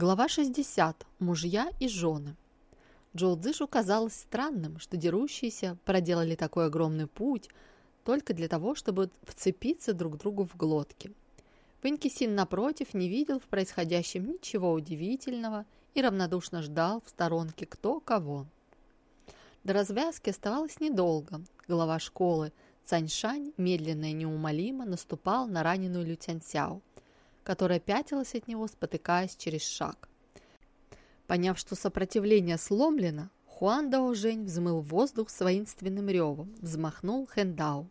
Глава 60. Мужья и жены. Джоу Цзышу казалось странным, что дерущиеся проделали такой огромный путь только для того, чтобы вцепиться друг другу в глотки. Венкисин, напротив, не видел в происходящем ничего удивительного и равнодушно ждал в сторонке кто кого. До развязки оставалось недолго. Глава школы Цаньшань медленно и неумолимо наступал на раненую Лю Цяньсяо которая пятилась от него, спотыкаясь через шаг. Поняв, что сопротивление сломлено, Хуан Дао Жень взмыл воздух с воинственным ревом, взмахнул Хэндао.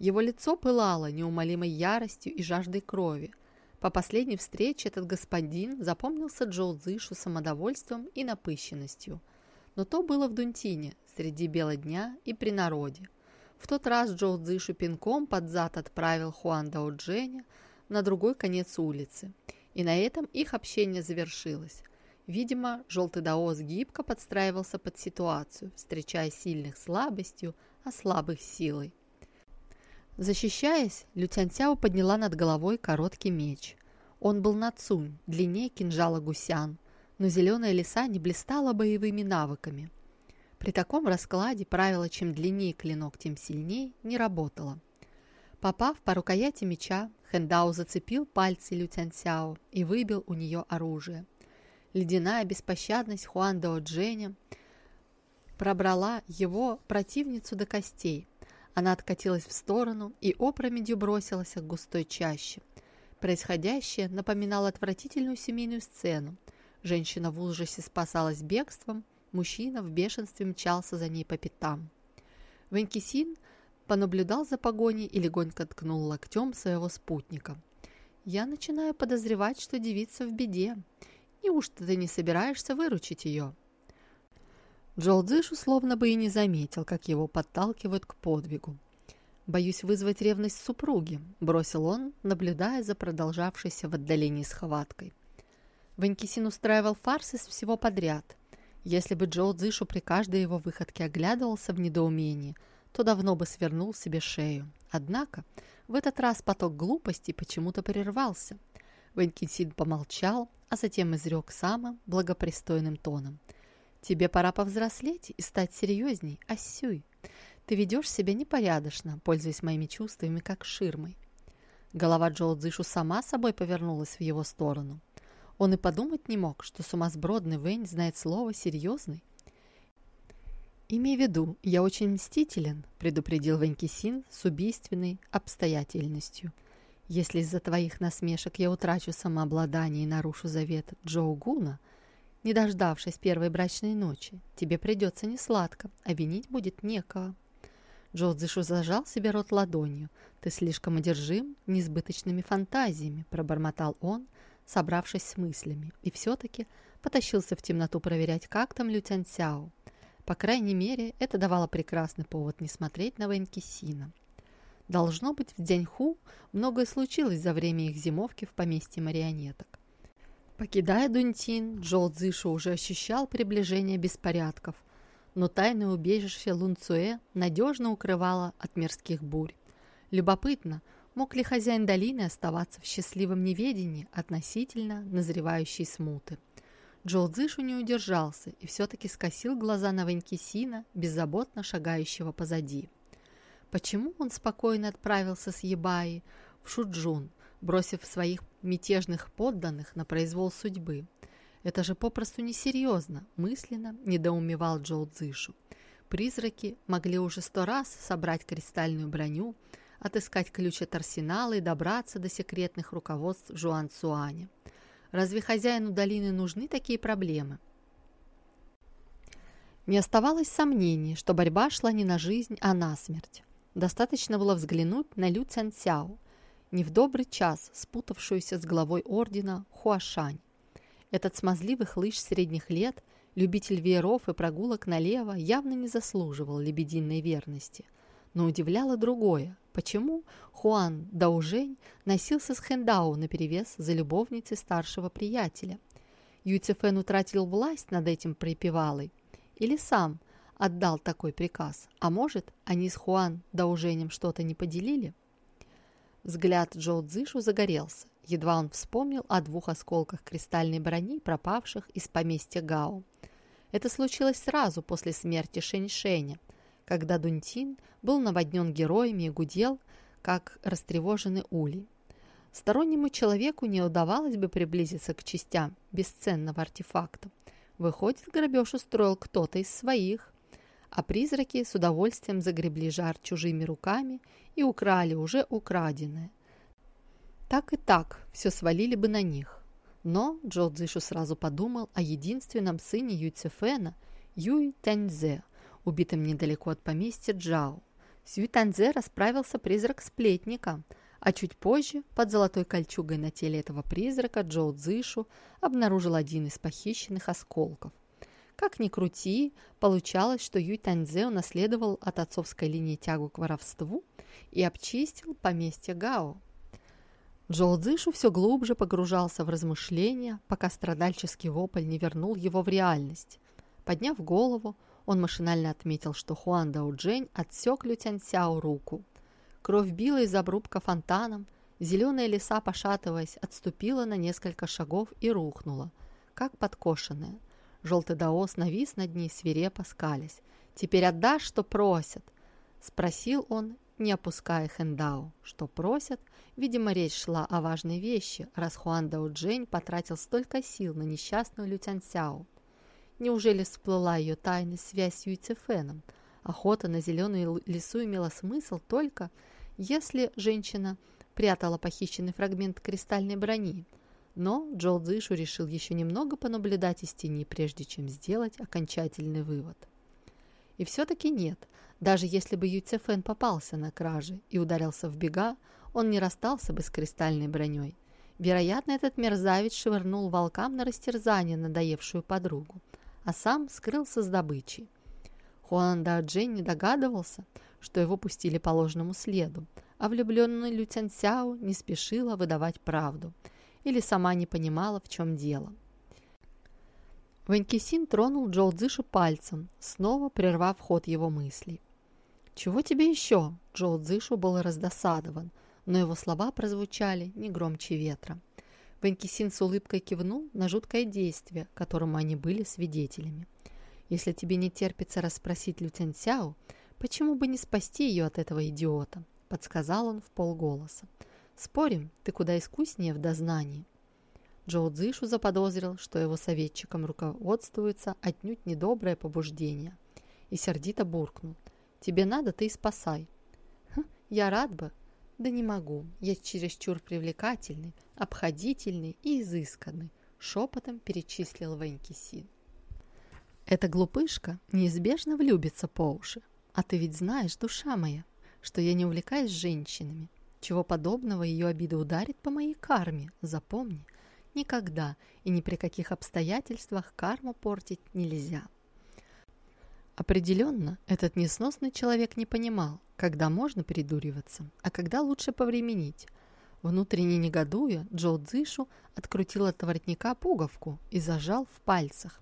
Его лицо пылало неумолимой яростью и жаждой крови. По последней встрече этот господин запомнился Джоу Цзышу самодовольством и напыщенностью. Но то было в Дунтине, среди бела дня и при народе. В тот раз Джоу Цзышу пинком под зад отправил Хуан Дао Дженя, на другой конец улицы. И на этом их общение завершилось. Видимо, желтый даос гибко подстраивался под ситуацию, встречая сильных слабостью, а слабых силой. Защищаясь, Лютянцяо подняла над головой короткий меч. Он был на цунь, длиннее кинжала гусян, но зеленая лиса не блистала боевыми навыками. При таком раскладе правило «чем длиннее клинок, тем сильнее» не работало. Попав по рукояти меча, Хэндао зацепил пальцы Лю Цяньсяо и выбил у нее оружие. Ледяная беспощадность Хуан Дао Дженя пробрала его противницу до костей. Она откатилась в сторону и опрометью бросилась к густой чаще. Происходящее напоминало отвратительную семейную сцену. Женщина в ужасе спасалась бегством, мужчина в бешенстве мчался за ней по пятам. Венкисин понаблюдал за погоней и легонько ткнул локтем своего спутника. «Я начинаю подозревать, что девица в беде. Неужто ты не собираешься выручить ее?» Джолдзыш условно бы и не заметил, как его подталкивают к подвигу. «Боюсь вызвать ревность супруги», – бросил он, наблюдая за продолжавшейся в отдалении схваткой. Ванькисин устраивал фарс из всего подряд. Если бы Джоу Цзышу при каждой его выходке оглядывался в недоумении – то давно бы свернул себе шею. Однако в этот раз поток глупостей почему-то прервался. Венкинсин помолчал, а затем изрек самым благопристойным тоном. «Тебе пора повзрослеть и стать серьезней, Ассюй. Ты ведешь себя непорядочно, пользуясь моими чувствами как ширмой». Голова Джоу Цзышу сама собой повернулась в его сторону. Он и подумать не мог, что сумасбродный Вэнь знает слово «серьезный». «Имей в виду, я очень мстителен», – предупредил Ванькисин с убийственной обстоятельностью. «Если из-за твоих насмешек я утрачу самообладание и нарушу завет Джоу Гуна, не дождавшись первой брачной ночи, тебе придется несладко, а винить будет некого». Джоу Цзишу зажал себе рот ладонью. «Ты слишком одержим несбыточными фантазиями», – пробормотал он, собравшись с мыслями, и все-таки потащился в темноту проверять, как там Лютян Сяо. По крайней мере, это давало прекрасный повод не смотреть на Вэнькисина. Должно быть, в Дзяньху многое случилось за время их зимовки в поместье марионеток. Покидая Дунтин, Джоу Цзышу уже ощущал приближение беспорядков, но тайное убежище Лунцуэ надежно укрывало от мирских бурь. Любопытно, мог ли хозяин долины оставаться в счастливом неведении относительно назревающей смуты. Джоу Цзышу не удержался и все-таки скосил глаза на Ванькисина, беззаботно шагающего позади. Почему он спокойно отправился с Ебаи в Шуджун, бросив своих мятежных подданных на произвол судьбы? Это же попросту несерьезно, мысленно недоумевал Джоу Цзышу. Призраки могли уже сто раз собрать кристальную броню, отыскать ключ от арсенала и добраться до секретных руководств Жуан Цуаня. Разве хозяину долины нужны такие проблемы? Не оставалось сомнений, что борьба шла не на жизнь, а на смерть. Достаточно было взглянуть на Лю Цянцяо, не в добрый час спутавшуюся с главой ордена Хуашань. Этот смазливый хлыщ средних лет, любитель вееров и прогулок налево, явно не заслуживал лебединой верности. Но удивляло другое. Почему Хуан Даужень носился с Хэндао наперевес за любовницей старшего приятеля? Юйцефен утратил власть над этим припевалой? Или сам отдал такой приказ? А может, они с Хуан Дауженем что-то не поделили? Взгляд Джоу Цзышу загорелся. едва он вспомнил о двух осколках кристальной брони, пропавших из поместья Гао. Это случилось сразу после смерти Шэньшэня, когда Дунтин был наводнен героями и гудел, как растревоженный улей. Стороннему человеку не удавалось бы приблизиться к частям бесценного артефакта. Выходит, грабеж устроил кто-то из своих, а призраки с удовольствием загребли жар чужими руками и украли уже украденное. Так и так все свалили бы на них. Но Джо Цзишу сразу подумал о единственном сыне Юй Цефена, Юй Таньзе, убитом недалеко от поместья Джао. С Юй Таньзе расправился призрак сплетника, а чуть позже, под золотой кольчугой на теле этого призрака, Джоу Цзишу обнаружил один из похищенных осколков. Как ни крути, получалось, что Юй Таньзе унаследовал от отцовской линии тягу к воровству и обчистил поместье Гао. Джоу Цзышу все глубже погружался в размышления, пока страдальческий вопль не вернул его в реальность. Подняв голову, он машинально отметил, что Хуан Дао Джень отсек Лю Тяньсяо руку. Кровь била из обрубка фонтаном, зеленая леса, пошатываясь, отступила на несколько шагов и рухнула, как подкошенная. Желтый даос навис над ней, свирепо скалясь. «Теперь отдашь, что просят?» Спросил он не опуская Хэндао. Что просят? Видимо, речь шла о важной вещи, раз Хуан Дао Джень потратил столько сил на несчастную Лю Сяо. Неужели всплыла ее тайная связь с Юйцефеном? Охота на зеленую лесу имела смысл только, если женщина прятала похищенный фрагмент кристальной брони. Но Джоу Цзышу решил еще немного понаблюдать из тени, прежде чем сделать окончательный вывод. И все-таки нет – даже если бы Юцефен попался на краже и ударился в бега, он не расстался бы с кристальной броней. Вероятно, этот мерзавец швырнул волкам на растерзание надоевшую подругу, а сам скрылся с добычей. Хуан Даджен не догадывался, что его пустили по ложному следу, а влюбленная Лю Цянсяо не спешила выдавать правду или сама не понимала, в чем дело. Ванькисин тронул Джоу Цзышу пальцем, снова прервав ход его мыслей. «Чего тебе еще?» Джоу Цзышу был раздосадован, но его слова прозвучали не громче ветра. Ванькисин с улыбкой кивнул на жуткое действие, которому они были свидетелями. «Если тебе не терпится расспросить Лю Сяо, почему бы не спасти ее от этого идиота?» – подсказал он в полголоса. «Спорим, ты куда искуснее в дознании». Джоу Цзышу заподозрил, что его советчиком руководствуется отнюдь недоброе побуждение, и сердито буркнул – Тебе надо, ты и спасай. Хм, я рад бы. Да не могу. Я чересчур привлекательный, обходительный и изысканный. Шепотом перечислил Ванькисин. Эта глупышка неизбежно влюбится по уши. А ты ведь знаешь, душа моя, что я не увлекаюсь женщинами. Чего подобного ее обида ударит по моей карме. Запомни, никогда и ни при каких обстоятельствах карму портить нельзя. Определенно, этот несносный человек не понимал, когда можно придуриваться, а когда лучше повременить. Внутренне негодуя, Джо Цзишу открутил от воротника пуговку и зажал в пальцах.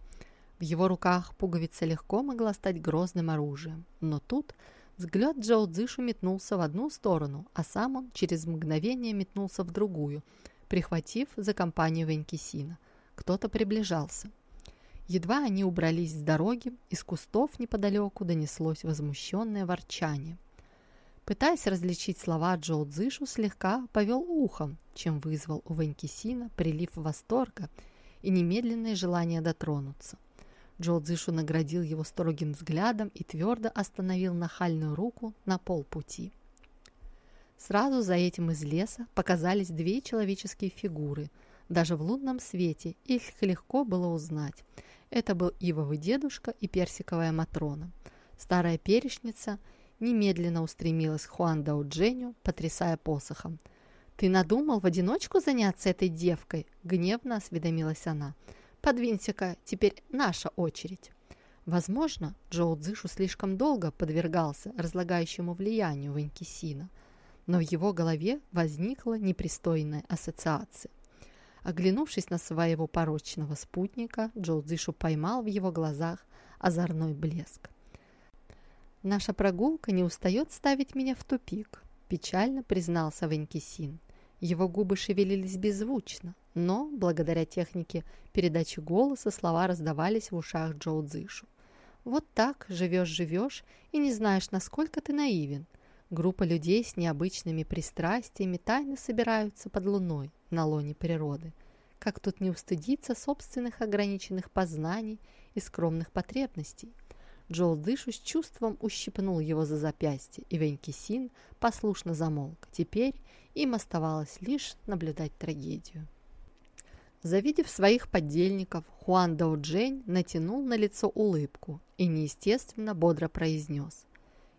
В его руках пуговица легко могла стать грозным оружием, но тут взгляд Джо Цзишу метнулся в одну сторону, а сам он через мгновение метнулся в другую, прихватив за компанию Венкисина. Кто-то приближался. Едва они убрались с дороги, из кустов неподалеку донеслось возмущенное ворчание. Пытаясь различить слова Джоу Цзышу, слегка повел ухом, чем вызвал у Ванькисина прилив восторга и немедленное желание дотронуться. Джоу Цзышу наградил его строгим взглядом и твердо остановил нахальную руку на полпути. Сразу за этим из леса показались две человеческие фигуры. Даже в лунном свете их легко было узнать – это был ивовый дедушка и персиковая Матрона. Старая перечница немедленно устремилась к Хуан Дао Дженю, потрясая посохом. «Ты надумал в одиночку заняться этой девкой?» – гневно осведомилась она. «Подвинься-ка, теперь наша очередь». Возможно, Джоу Цзышу слишком долго подвергался разлагающему влиянию Ванькисина, но в его голове возникла непристойная ассоциация. Оглянувшись на своего порочного спутника, Джоу Цзишу поймал в его глазах озорной блеск. «Наша прогулка не устает ставить меня в тупик», – печально признался Венкисин. Его губы шевелились беззвучно, но, благодаря технике передачи голоса, слова раздавались в ушах Джоу Цзышу. Вот так живешь-живешь и не знаешь, насколько ты наивен. Группа людей с необычными пристрастиями тайно собираются под луной на лоне природы. Как тут не устыдиться собственных ограниченных познаний и скромных потребностей? Джоу Дышу с чувством ущипнул его за запястье, и Венкисин послушно замолк. Теперь им оставалось лишь наблюдать трагедию. Завидев своих подельников, Хуан Дао Джень натянул на лицо улыбку и неестественно бодро произнес.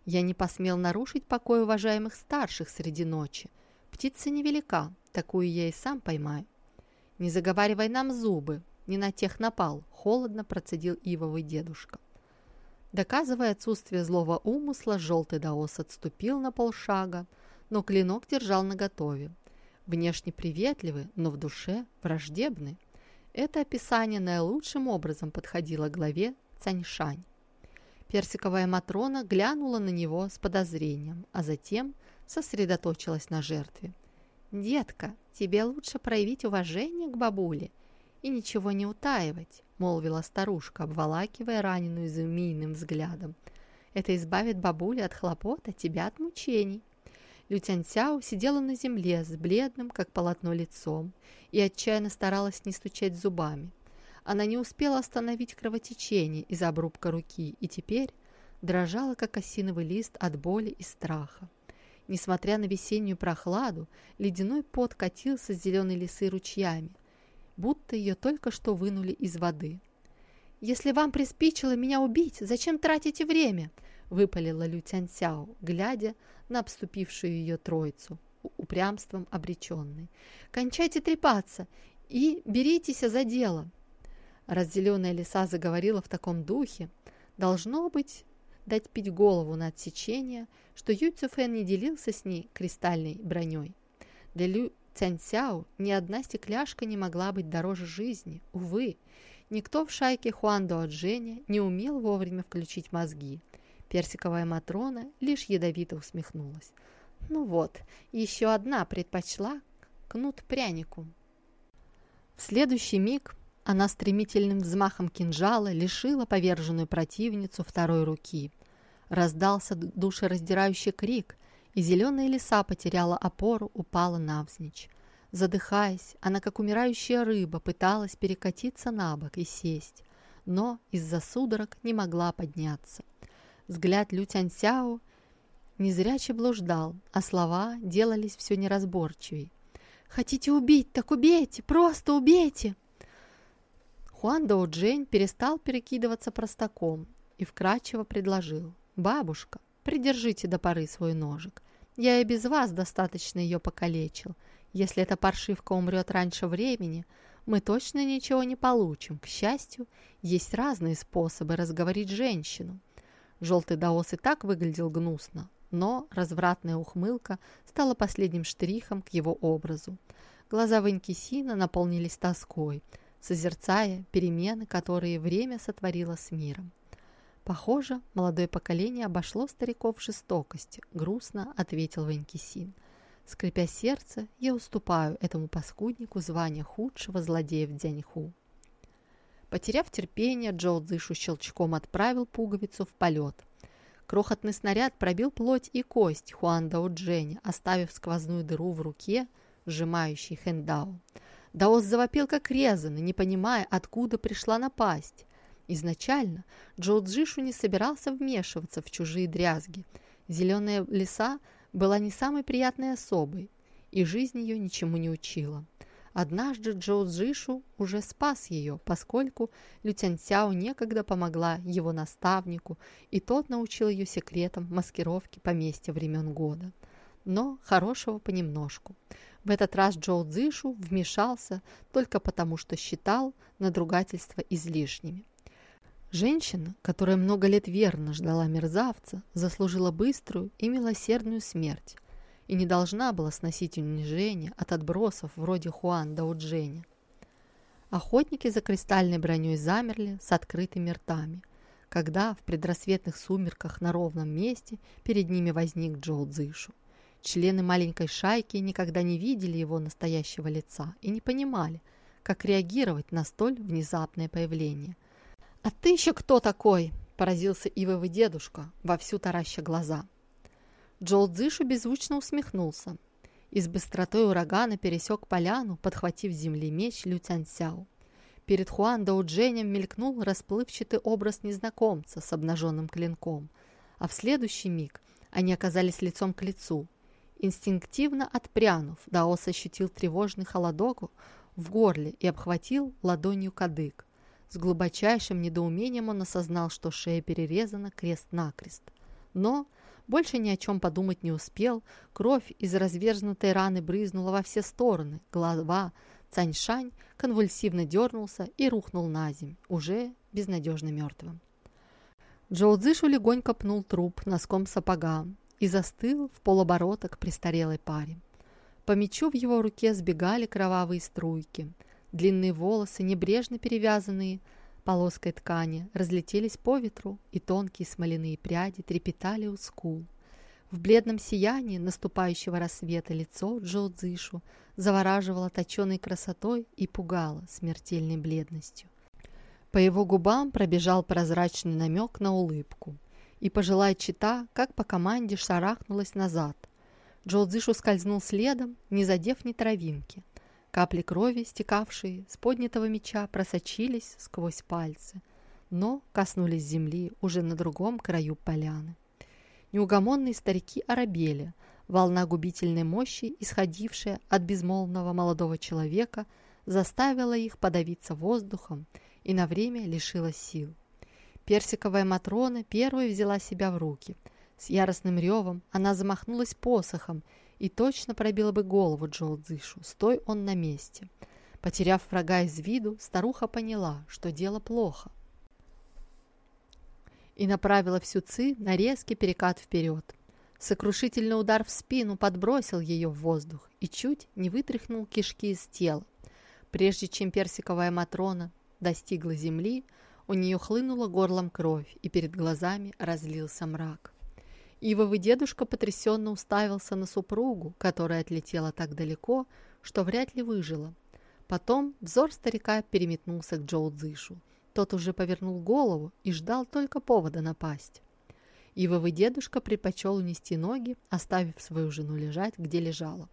«Я не посмел нарушить покой уважаемых старших среди ночи. Птица невелика, такую я и сам поймаю». «Не заговаривай нам зубы, не на тех напал», — холодно процедил ивовый дедушка. Доказывая отсутствие злого умысла, желтый даос отступил на полшага, но клинок держал наготове внешне приветливы, но в душе враждебны. Это описание наилучшим образом подходило главе Цаньшань. Персиковая Матрона глянула на него с подозрением, а затем сосредоточилась на жертве. «Детка, тебе лучше проявить уважение к бабуле и ничего не утаивать», молвила старушка, обволакивая раненую змеиным взглядом. «Это избавит бабулю от хлопот, а тебя от мучений». Лю Тяньсяо сидела на земле с бледным, как полотно, лицом и отчаянно старалась не стучать зубами. Она не успела остановить кровотечение из обрубка руки и теперь дрожала, как осиновый лист от боли и страха. Несмотря на весеннюю прохладу, ледяной пот катился с зеленой лисы ручьями, будто ее только что вынули из воды. «Если вам приспичило меня убить, зачем тратите время?» — выпалила Лю Цяньсяо, глядя на обступившую ее троицу, упрямством обреченной. «Кончайте трепаться и беритесь за дело!» Разделенная лиса заговорила в таком духе. Должно быть, дать пить голову на отсечение, что Ю Цюфэн не делился с ней кристальной броней. Для Лю Цяньсяо ни одна стекляшка не могла быть дороже жизни. Увы, никто в шайке Хуандо Дженя не умел вовремя включить мозги – Персиковая Матрона лишь ядовито усмехнулась. Ну вот, еще одна предпочла кнут прянику. В следующий миг она стремительным взмахом кинжала лишила поверженную противницу второй руки. Раздался душераздирающий крик, и зеленая лиса потеряла опору, упала навзничь. Задыхаясь, она, как умирающая рыба, пыталась перекатиться на бок и сесть, но из-за судорог не могла подняться. Взгляд Лю Тяньсяо незряче блуждал, а слова делались все неразборчивей. «Хотите убить, так убейте! Просто убейте!» Хуан Доу Джень перестал перекидываться простаком и вкрадчиво предложил. «Бабушка, придержите до поры свой ножик. Я и без вас достаточно ее покалечил. Если эта паршивка умрет раньше времени, мы точно ничего не получим. К счастью, есть разные способы разговорить женщину. Желтый даос и так выглядел гнусно, но развратная ухмылка стала последним штрихом к его образу. Глаза Ванькисина наполнились тоской, созерцая перемены, которые время сотворило с миром. «Похоже, молодое поколение обошло стариков в жестокости», — грустно ответил Ванькисин. «Скрипя сердце, я уступаю этому паскуднику звание худшего злодея в Дзяньху». Потеряв терпение, Джоу Цзышу щелчком отправил пуговицу в полет. Крохотный снаряд пробил плоть и кость Хуан Дао Дженя, оставив сквозную дыру в руке, сжимающей Хэндао. Даос завопил как резанный, не понимая, откуда пришла напасть. Изначально Джоу Цзышу не собирался вмешиваться в чужие дрязги. Зеленая лиса была не самой приятной особой, и жизнь ее ничему не учила. Однажды Джоу Джишу уже спас ее, поскольку Лютяньсяо некогда помогла его наставнику, и тот научил ее секретам маскировки поместья времен года. Но хорошего понемножку. В этот раз Джоу Цзишу вмешался только потому, что считал надругательства излишними. Женщина, которая много лет верно ждала мерзавца, заслужила быструю и милосердную смерть, и не должна была сносить унижение от отбросов вроде Хуан Даудженя. Охотники за кристальной броней замерли с открытыми ртами, когда в предрассветных сумерках на ровном месте перед ними возник Джоу Цзышу. Члены маленькой шайки никогда не видели его настоящего лица и не понимали, как реагировать на столь внезапное появление. «А ты еще кто такой?» – поразился Ивовый дедушка, вовсю тараща глаза. Джоу Цзышу беззвучно усмехнулся и с быстротой урагана пересек поляну, подхватив с земли меч Лю Цяньсяо. Перед Хуан Дженем мелькнул расплывчатый образ незнакомца с обнаженным клинком, а в следующий миг они оказались лицом к лицу. Инстинктивно отпрянув, Даос ощутил тревожный холодок в горле и обхватил ладонью кадык. С глубочайшим недоумением он осознал, что шея перерезана крест-накрест. Но больше ни о чем подумать не успел. Кровь из разверзнутой раны брызнула во все стороны. Голова Цаньшань конвульсивно дернулся и рухнул на земь, уже безнадежно мертвым. Джоу Цзышу легонько пнул труп носком сапога и застыл в полоборота к престарелой паре. По мечу в его руке сбегали кровавые струйки. Длинные волосы, небрежно перевязанные, полоской ткани разлетелись по ветру, и тонкие смоляные пряди трепетали у скул. В бледном сиянии наступающего рассвета лицо Джо Цзышу завораживало точеной красотой и пугало смертельной бледностью. По его губам пробежал прозрачный намек на улыбку, и пожилая чита, как по команде, шарахнулась назад. Джо Цзышу скользнул следом, не задев ни травинки – Капли крови, стекавшие с поднятого меча, просочились сквозь пальцы, но коснулись земли уже на другом краю поляны. Неугомонные старики оробели. Волна губительной мощи, исходившая от безмолвного молодого человека, заставила их подавиться воздухом и на время лишила сил. Персиковая Матрона первой взяла себя в руки. С яростным ревом она замахнулась посохом и точно пробила бы голову Джоу Цзышу, стой он на месте. Потеряв врага из виду, старуха поняла, что дело плохо. И направила всю ци на резкий перекат вперед. Сокрушительный удар в спину подбросил ее в воздух и чуть не вытряхнул кишки из тела. Прежде чем персиковая Матрона достигла земли, у нее хлынула горлом кровь, и перед глазами разлился мрак. Ивовый дедушка потрясенно уставился на супругу, которая отлетела так далеко, что вряд ли выжила. Потом взор старика переметнулся к Джоу Цзышу. Тот уже повернул голову и ждал только повода напасть. Ивовый дедушка предпочел унести ноги, оставив свою жену лежать, где лежала.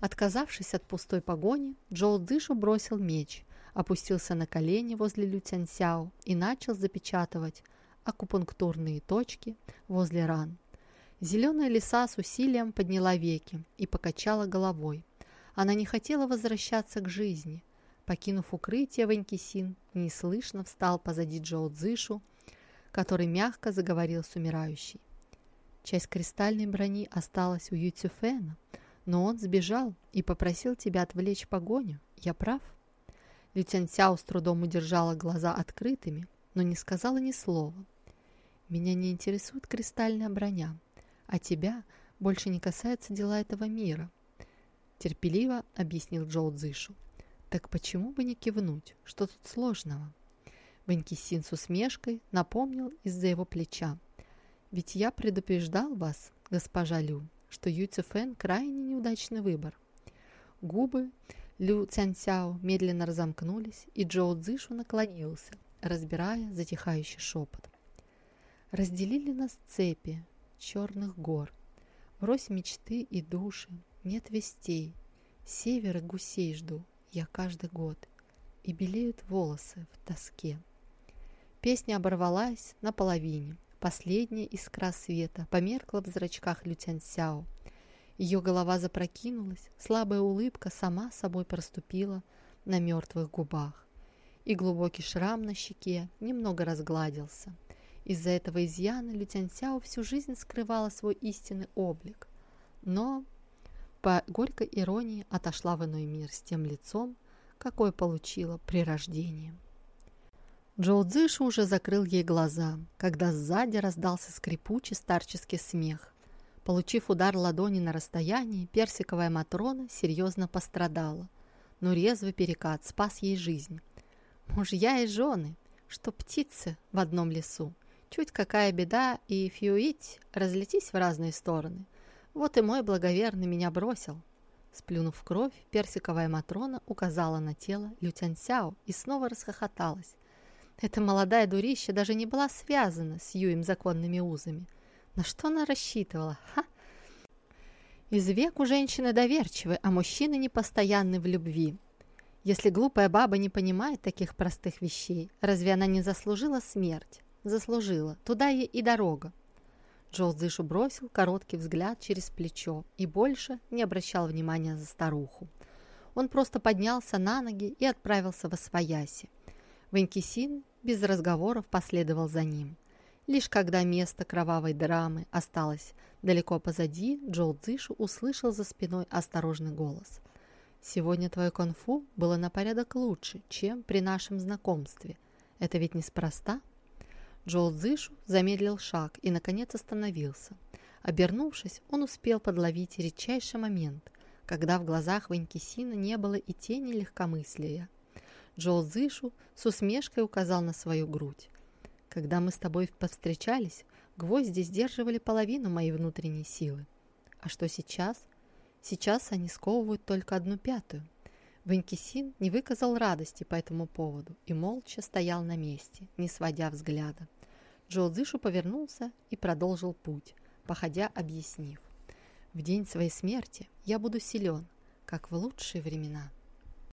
Отказавшись от пустой погони, Джоу Цзышу бросил меч, опустился на колени возле Лю Цяньсяо и начал запечатывать акупунктурные точки возле ран. Зеленая лиса с усилием подняла веки и покачала головой. Она не хотела возвращаться к жизни. Покинув укрытие, Ванькисин неслышно встал позади Джоу Цзышу, который мягко заговорил с умирающей. Часть кристальной брони осталась у Ю Цюфена, но он сбежал и попросил тебя отвлечь погоню. Я прав?» Лю Цяньсяо с трудом удержала глаза открытыми, но не сказала ни слова. Меня не интересует кристальная броня, а тебя больше не касаются дела этого мира», — терпеливо объяснил Джоу Цзышу. «Так почему бы не кивнуть? Что тут сложного?» Ванькисин с усмешкой напомнил из-за его плеча. «Ведь я предупреждал вас, госпожа Лю, что Ю Цюфэн крайне неудачный выбор». Губы Лю Цяньсяо медленно разомкнулись, и Джоу Цзышу наклонился, разбирая затихающий шепот. Разделили нас цепи черных гор. Врозь мечты и души, нет вестей. Севера гусей жду я каждый год, И белеют волосы в тоске. Песня оборвалась наполовине. Последняя искра света померкла в зрачках Лютянсяо. Ее голова запрокинулась, слабая улыбка сама собой проступила на мертвых губах. И глубокий шрам на щеке немного разгладился – из-за этого изъяна Лютянсяо всю жизнь скрывала свой истинный облик, но по горькой иронии отошла в иной мир с тем лицом, какое получила при рождении. Джоу Цзышу уже закрыл ей глаза, когда сзади раздался скрипучий старческий смех. Получив удар ладони на расстоянии, персиковая Матрона серьезно пострадала, но резвый перекат спас ей жизнь. Мужья и жены, что птицы в одном лесу, Чуть какая беда, и фьюить разлетись в разные стороны. Вот и мой благоверный меня бросил. Сплюнув кровь, персиковая Матрона указала на тело Лютянсяо и снова расхохоталась. Эта молодая дурища даже не была связана с Юем законными узами. На что она рассчитывала? Ха! Из веку женщины доверчивы, а мужчины непостоянны в любви. Если глупая баба не понимает таких простых вещей, разве она не заслужила смерть? Заслужила. Туда ей и дорога. Зышу бросил короткий взгляд через плечо и больше не обращал внимания за старуху. Он просто поднялся на ноги и отправился во свояси. Ванькисин без разговоров последовал за ним. Лишь когда место кровавой драмы осталось далеко позади, Джоу Цзишу услышал за спиной осторожный голос. «Сегодня твое конфу было на порядок лучше, чем при нашем знакомстве. Это ведь неспроста?» Джоу Цзишу замедлил шаг и, наконец, остановился. Обернувшись, он успел подловить редчайший момент, когда в глазах Ванькисина не было и тени легкомыслия. Джоу Цзишу с усмешкой указал на свою грудь. Когда мы с тобой повстречались, гвозди сдерживали половину моей внутренней силы. А что сейчас? Сейчас они сковывают только одну пятую. Ванькисин не выказал радости по этому поводу и молча стоял на месте, не сводя взгляда. Джоу Цзышу повернулся и продолжил путь, походя объяснив. «В день своей смерти я буду силен, как в лучшие времена».